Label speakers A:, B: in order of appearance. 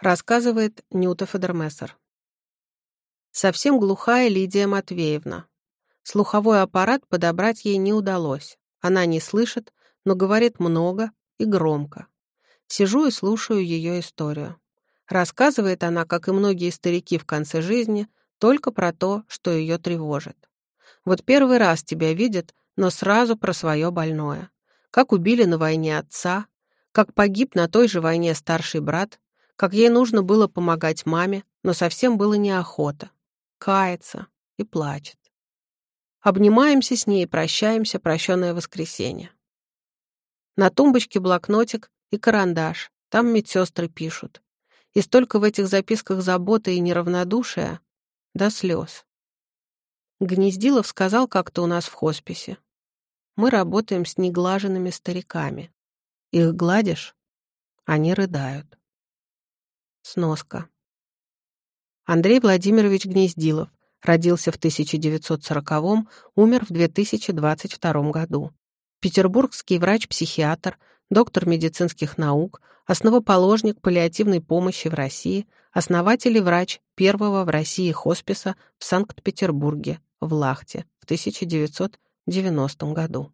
A: Рассказывает Нюта Федермессер. Совсем глухая Лидия Матвеевна. Слуховой аппарат подобрать ей не удалось. Она не слышит, но говорит много и громко. Сижу и слушаю ее историю. Рассказывает она, как и многие старики в конце жизни, только про то, что ее тревожит. Вот первый раз тебя видят, но сразу про свое больное. Как убили на войне отца, как погиб на той же войне старший брат, как ей нужно было помогать маме, но совсем было неохота кается и плачет. Обнимаемся с ней и прощаемся, прощенное воскресенье. На тумбочке блокнотик и карандаш, там медсестры пишут. И столько в этих записках заботы и неравнодушия до слез. Гнездилов сказал как-то у нас в хосписе. Мы работаем с неглаженными стариками. Их гладишь, они рыдают. Сноска. Андрей Владимирович Гнездилов. Родился в 1940-м, умер в 2022 году. Петербургский врач-психиатр, доктор медицинских наук, основоположник паллиативной помощи в России, основатель и врач первого в России хосписа в Санкт-Петербурге, в Лахте, в 1990 году.